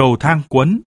cầu thang cuốn.